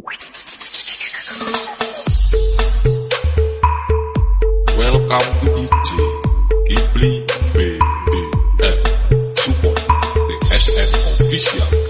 Welcome to DJ Ghibli BDM Support the SM Official.